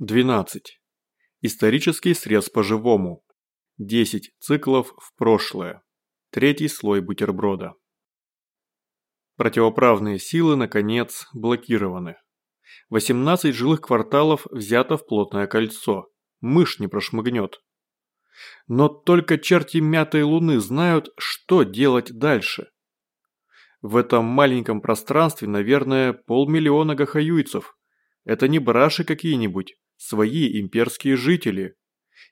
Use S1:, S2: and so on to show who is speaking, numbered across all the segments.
S1: 12. Исторический срез по-живому. 10 циклов в прошлое. Третий слой бутерброда. Противоправные силы, наконец, блокированы. 18 жилых кварталов взято в плотное кольцо. Мышь не прошмыгнет. Но только черти мятой луны знают, что делать дальше. В этом маленьком пространстве, наверное, полмиллиона гахаюйцев. Это не браши какие-нибудь, свои имперские жители.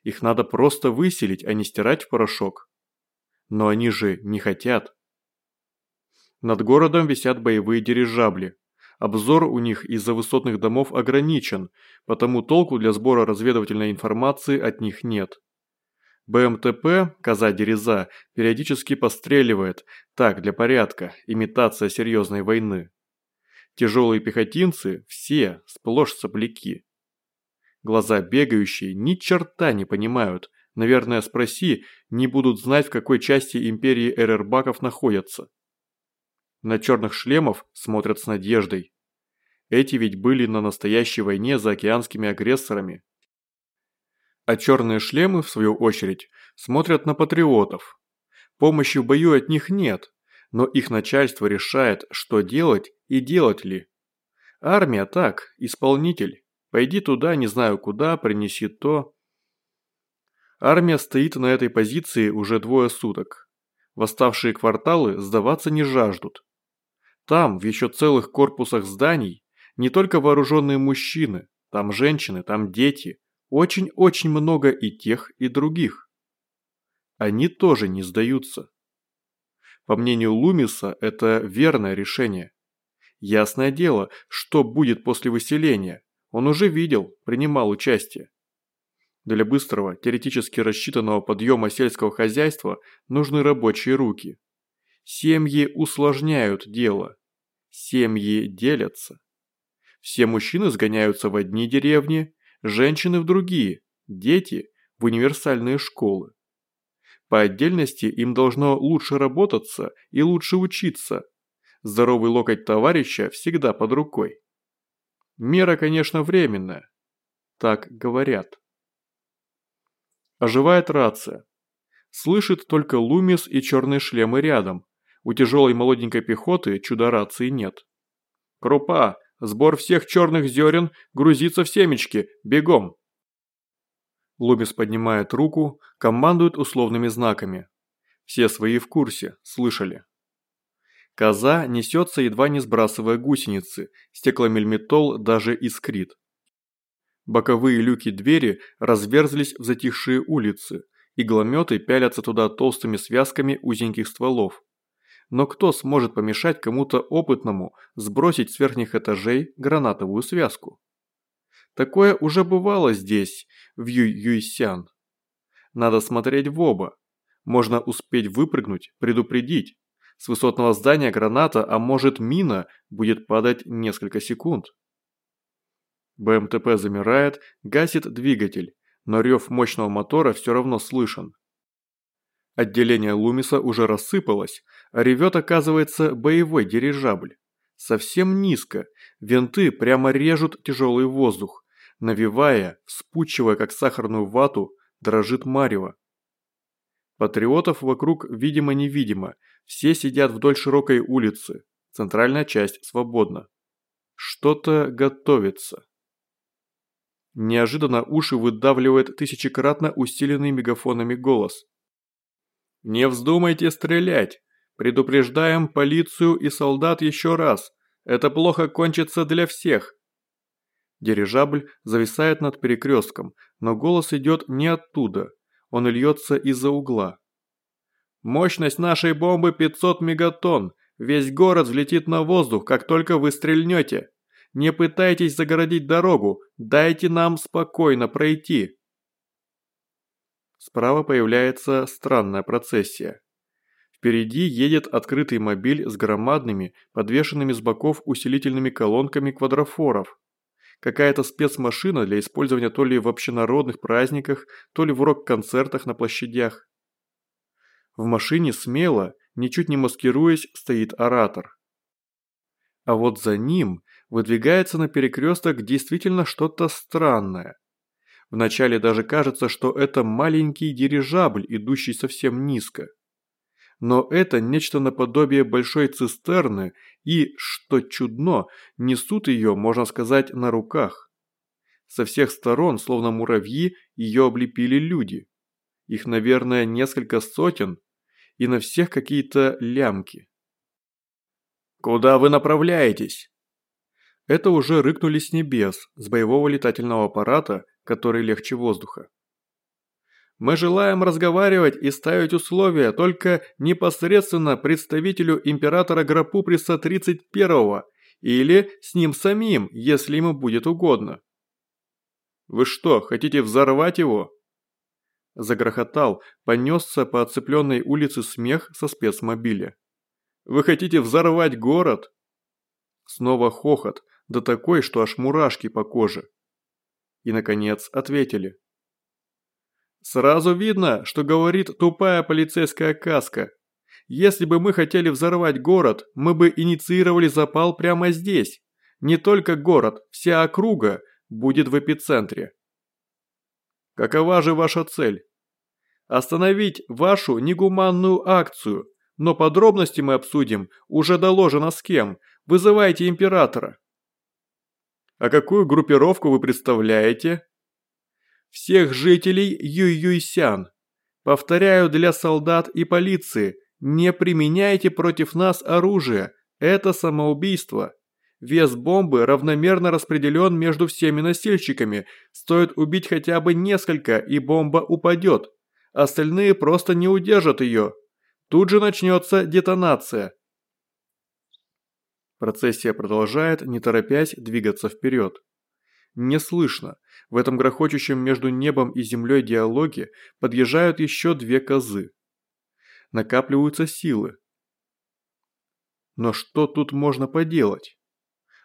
S1: Их надо просто выселить, а не стирать в порошок. Но они же не хотят. Над городом висят боевые дирижабли. Обзор у них из-за высотных домов ограничен, потому толку для сбора разведывательной информации от них нет. БМТП, коза дереза, периодически постреливает, так, для порядка, имитация серьезной войны. Тяжелые пехотинцы, все, сплошь сопляки. Глаза бегающие ни черта не понимают. Наверное, спроси, не будут знать, в какой части империи эрербаков находятся. На черных шлемов смотрят с надеждой. Эти ведь были на настоящей войне за океанскими агрессорами. А черные шлемы, в свою очередь, смотрят на патриотов. Помощи в бою от них нет, но их начальство решает, что делать и делать ли. Армия так, исполнитель. Пойди туда, не знаю куда, принеси то. Армия стоит на этой позиции уже двое суток. Восставшие кварталы сдаваться не жаждут. Там, в еще целых корпусах зданий, не только вооруженные мужчины, там женщины, там дети, очень-очень много и тех, и других. Они тоже не сдаются. По мнению Лумиса, это верное решение. Ясное дело, что будет после выселения. Он уже видел, принимал участие. Для быстрого, теоретически рассчитанного подъема сельского хозяйства нужны рабочие руки. Семьи усложняют дело. Семьи делятся. Все мужчины сгоняются в одни деревни, женщины в другие, дети в универсальные школы. По отдельности им должно лучше работаться и лучше учиться. Здоровый локоть товарища всегда под рукой. Мера, конечно, временная. Так говорят. Оживает рация. Слышит только Лумис и черные шлемы рядом. У тяжелой молоденькой пехоты чудо рации нет. «Крупа! Сбор всех черных зерен грузится в семечки! Бегом!» Лумис поднимает руку, командует условными знаками. Все свои в курсе, слышали. Коза несется, едва не сбрасывая гусеницы, стекломельметол даже искрит. Боковые люки двери разверзлись в затихшие улицы, иглометы пялятся туда толстыми связками узеньких стволов. Но кто сможет помешать кому-то опытному сбросить с верхних этажей гранатовую связку? Такое уже бывало здесь, в Юй-Юйсян. Надо смотреть в оба. Можно успеть выпрыгнуть, предупредить. С высотного здания граната, а может мина, будет падать несколько секунд. БМТП замирает, гасит двигатель, но рев мощного мотора все равно слышен. Отделение Лумиса уже рассыпалось, а ревет, оказывается, боевой дирижабль. Совсем низко, винты прямо режут тяжелый воздух, навивая, вспучивая как сахарную вату, дрожит марево. Патриотов вокруг видимо-невидимо, все сидят вдоль широкой улицы, центральная часть свободна. Что-то готовится. Неожиданно уши выдавливает тысячекратно усиленный мегафонами голос. «Не вздумайте стрелять! Предупреждаем полицию и солдат еще раз! Это плохо кончится для всех!» Дирижабль зависает над перекрестком, но голос идет не оттуда, он льется из-за угла. «Мощность нашей бомбы 500 мегатонн! Весь город взлетит на воздух, как только вы стрельнете!» Не пытайтесь загородить дорогу, дайте нам спокойно пройти. Справа появляется странная процессия. Впереди едет открытый мобиль с громадными, подвешенными с боков усилительными колонками квадрофоров. Какая-то спецмашина для использования то ли в общенародных праздниках, то ли в рок-концертах на площадях. В машине смело, ничуть не маскируясь, стоит оратор. А вот за ним выдвигается на перекресток действительно что-то странное. Вначале даже кажется, что это маленький дирижабль, идущий совсем низко. Но это нечто наподобие большой цистерны и, что чудно, несут ее, можно сказать, на руках. Со всех сторон, словно муравьи, ее облепили люди. Их, наверное, несколько сотен, и на всех какие-то лямки. «Куда вы направляетесь?» Это уже рыкнули с небес, с боевого летательного аппарата, который легче воздуха. Мы желаем разговаривать и ставить условия только непосредственно представителю императора Грапуприса 31-го или с ним самим, если ему будет угодно. Вы что, хотите взорвать его? Загрохотал, понесся по оцепленной улице смех со спецмобиля. Вы хотите взорвать город? Снова хохот, да такой, что аж мурашки по коже. И, наконец, ответили. Сразу видно, что говорит тупая полицейская каска. Если бы мы хотели взорвать город, мы бы инициировали запал прямо здесь. Не только город, вся округа будет в эпицентре. Какова же ваша цель? Остановить вашу негуманную акцию, но подробности мы обсудим, уже доложено с кем. Вызывайте императора. А какую группировку вы представляете? Всех жителей Юй-Юйсян. Повторяю для солдат и полиции, не применяйте против нас оружие, это самоубийство. Вес бомбы равномерно распределен между всеми носильщиками, стоит убить хотя бы несколько и бомба упадет. Остальные просто не удержат ее. Тут же начнется детонация. Процессия продолжает, не торопясь двигаться вперед. Не слышно. В этом грохочущем между небом и землей диалоге подъезжают еще две козы. Накапливаются силы. Но что тут можно поделать?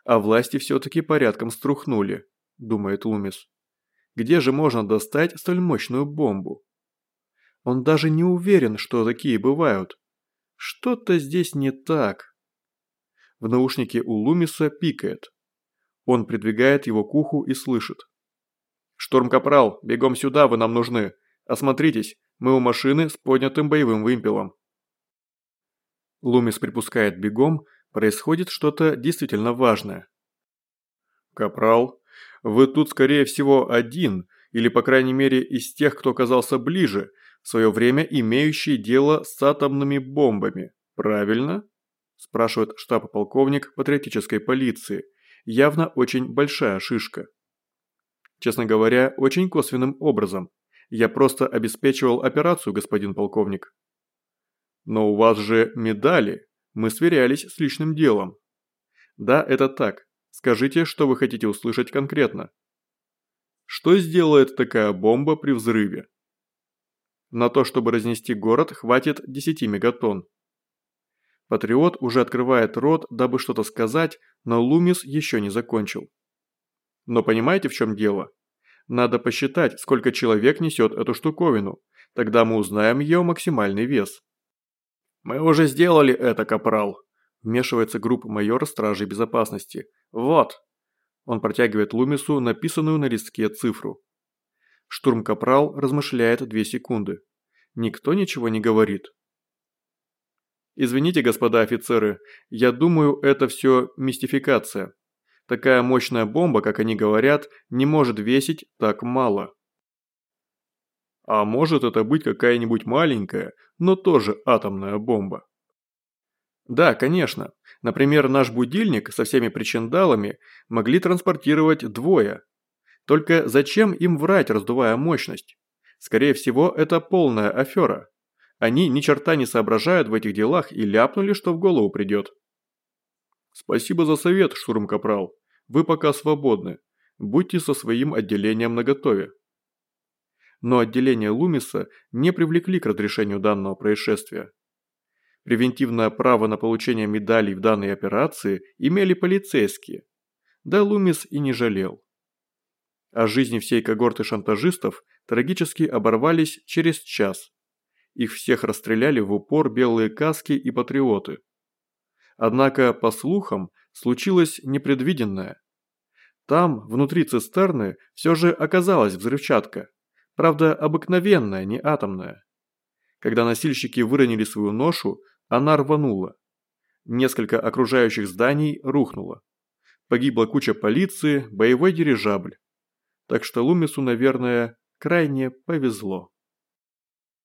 S1: А власти все-таки порядком струхнули, думает Лумис. Где же можно достать столь мощную бомбу? Он даже не уверен, что такие бывают. Что-то здесь не так. В наушнике у Лумиса пикает. Он придвигает его к уху и слышит. «Штурм-капрал, бегом сюда, вы нам нужны. Осмотритесь, мы у машины с поднятым боевым вымпелом». Лумис припускает бегом, происходит что-то действительно важное. «Капрал, вы тут скорее всего один, или по крайней мере из тех, кто оказался ближе, в свое время имеющий дело с атомными бомбами, правильно?» спрашивает штаб-полковник патриотической полиции, явно очень большая шишка. Честно говоря, очень косвенным образом. Я просто обеспечивал операцию, господин полковник. Но у вас же медали. Мы сверялись с личным делом. Да, это так. Скажите, что вы хотите услышать конкретно. Что сделает такая бомба при взрыве? На то, чтобы разнести город, хватит 10 мегатонн. Патриот уже открывает рот, дабы что-то сказать, но Лумис еще не закончил. Но понимаете, в чем дело? Надо посчитать, сколько человек несет эту штуковину. Тогда мы узнаем ее максимальный вес. «Мы уже сделали это, капрал», – вмешивается группа майора стражей безопасности. «Вот». Он протягивает Лумису написанную на листке цифру. Штурм-капрал размышляет две секунды. Никто ничего не говорит. Извините, господа офицеры, я думаю, это все мистификация. Такая мощная бомба, как они говорят, не может весить так мало. А может это быть какая-нибудь маленькая, но тоже атомная бомба? Да, конечно. Например, наш будильник со всеми причиндалами могли транспортировать двое. Только зачем им врать, раздувая мощность? Скорее всего, это полная афера. Они ни черта не соображают в этих делах и ляпнули, что в голову придет. Спасибо за совет, штурм-капрал. Вы пока свободны. Будьте со своим отделением наготове. Но отделение Лумиса не привлекли к разрешению данного происшествия. Превентивное право на получение медалей в данной операции имели полицейские. Да Лумис и не жалел. А жизни всей когорты шантажистов трагически оборвались через час их всех расстреляли в упор белые каски и патриоты. Однако, по слухам, случилось непредвиденное. Там, внутри цистерны, все же оказалась взрывчатка. Правда, обыкновенная, не атомная. Когда носильщики выронили свою ношу, она рванула. Несколько окружающих зданий рухнуло. Погибла куча полиции, боевой дирижабль. Так что Лумису, наверное, крайне повезло.